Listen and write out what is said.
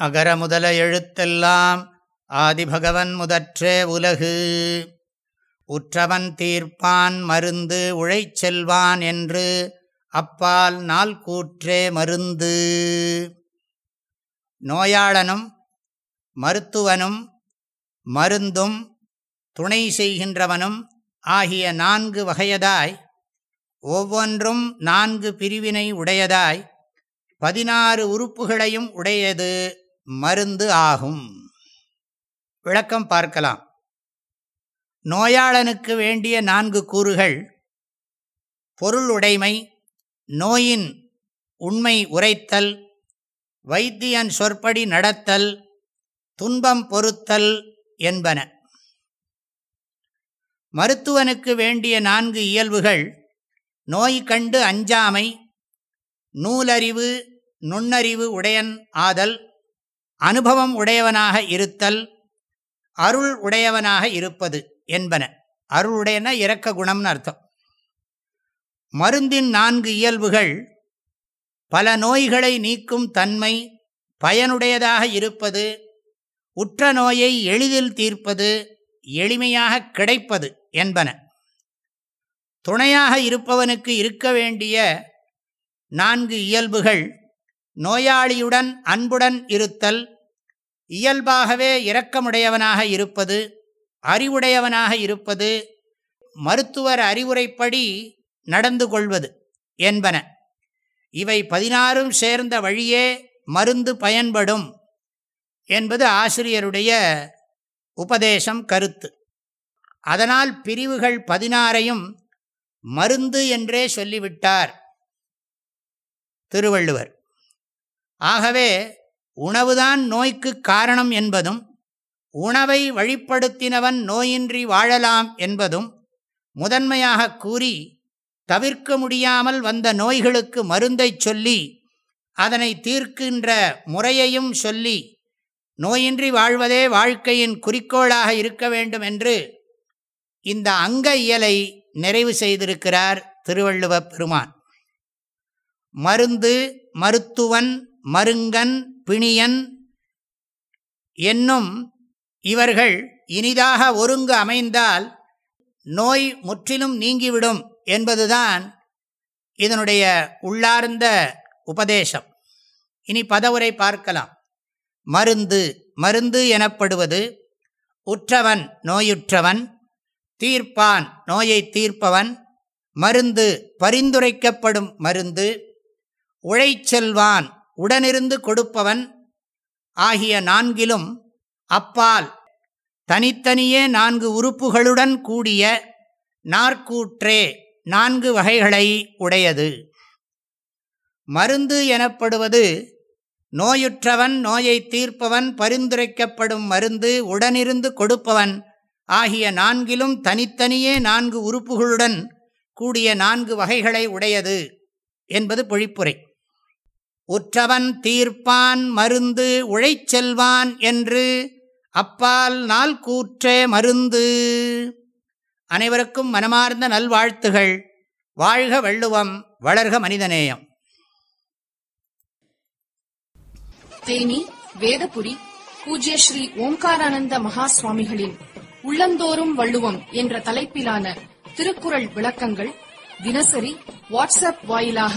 அகர முதல எழுத்தெல்லாம் ஆதிபகவன் முதற்றே உலகு. உற்றவன் தீர்ப்பான் மருந்து உழைச்செல்வான் என்று அப்பால் நாள் கூற்றே மருந்து. நோயாளனும் மருத்துவனும் மருந்தும் துணை செய்கின்றவனும் ஆகிய நான்கு வகையதாய் ஒவ்வொன்றும் நான்கு பிரிவினை உடையதாய் பதினாறு உறுப்புகளையும் உடையது. மருந்து ஆகும். விளக்கம் பார்க்கலாம். நோயாளனுக்கு வேண்டிய நான்கு கூறுகள். பொருள் உடைமை நோயின் உண்மை உரைத்தல் வைத்தியன் சொற்படி நடத்தல் துன்பம் பொறுத்தல் என்பன. மருத்துவனுக்கு வேண்டிய நான்கு இயல்புகள். நோய் கண்டு அஞ்சாமை நூலறிவு நுண்ணறிவு உடையன் ஆதல் அனுபவம் உடையவனாக இருத்தல் அருள் உடையவனாக இருப்பது என்பன. அருள் உடையன இறக்க குணம்னு அர்த்தம். மருந்தின் நான்கு இயல்புகள் பல நோய்களை நீக்கும் தன்மை பயனுடையதாக இருப்பது உற்ற நோயை எளிதில் தீர்ப்பது எளிமையாக கிடைப்பது என்பன. துணையாக இருப்பவனுக்கு இருக்க வேண்டிய நான்கு இயல்புகள் நோயாளியுடன் அன்புடன் இருத்தல் இயல்பாகவே இரக்கமுடையவனாக இருப்பது அறிவுடையவனாக இருப்பது மருத்துவர் அறிவுரைப்படி நடந்து கொள்வது என்பன. இவை பதினாறும் சேர்ந்த வழியே மருந்து பயன்படும் என்பது ஆசிரியருடைய உபதேசம் கருத்து. அதனால் பிரிவுகள் பதினாறையும் மருந்து என்றே சொல்லிவிட்டார் திருவள்ளுவர். ஆகவே உணவுதான் நோய்க்கு காரணம் என்பதும் உணவை வழிப்படுத்தினவன் நோயின்றி வாழலாம் என்பதும் முதன்மையாக கூறி தவிர்க்க முடியாமல் வந்த நோய்களுக்கு மருந்தை சொல்லி அதனை தீர்க்கின்ற முறையையும் சொல்லி நோயின்றி வாழ்வதே வாழ்க்கையின் குறிக்கோளாக இருக்க வேண்டும் என்று இந்த அங்க இயலை நிறைவு செய்திருக்கிறார் திருவள்ளுவ பெருமான். மருந்து மருத்துவன் மருங்கன் பிணியன் என்னும் இவர்கள் இனிதாக ஒருங்கு அமைந்தால் நோய் முற்றிலும் நீங்கிவிடும் என்பதுதான் இதனுடைய உள்ளார்ந்த உபதேசம். இனி பதவுரை பார்க்கலாம். மருந்து மருந்து எனப்படுவது உற்றவன் நோயுற்றவன் தீர்ப்பான் நோயை தீர்ப்பவன் மருந்து பரிந்துரைக்கப்படும் மருந்து உழைச்செல்வான் உடனிருந்து கொடுப்பவன் ஆகிய நான்கிலும் அப்பால். தனித்தனியே நான்கு உறுப்புகளுடன் கூடிய நாற்கூற்றே நான்கு வகைகளை உடையது. மருந்து எனப்படுவது நோயுற்றவன் நோயை தீர்ப்பவன் பரிந்துரைக்கப்படும் மருந்து உடனிருந்து கொடுப்பவன் ஆகிய நான்கிலும் தனித்தனியே நான்கு உறுப்புகளுடன் கூடிய நான்கு வகைகளை உடையது என்பது பொழிப்புரை. உற்றவன் தீர்ப்பான் மருந்து உழைச்செல்வான் என்று அப்பால் நாள் கூற்றே மருந்து. அனைவருக்கும் மனமார்ந்த நல்வாழ்த்துகள். வாழ்க வள்ளுவம் வளர்க மனிதநேயம். தேனி வேதபுரி பூஜ்ய ஸ்ரீ ஓம்காரானந்த மகா சுவாமிகளின் உள்ளந்தோறும் வள்ளுவம் என்ற தலைப்பிலான திருக்குறள் விளக்கங்கள் தினசரி வாட்ஸ்அப் வாயிலாக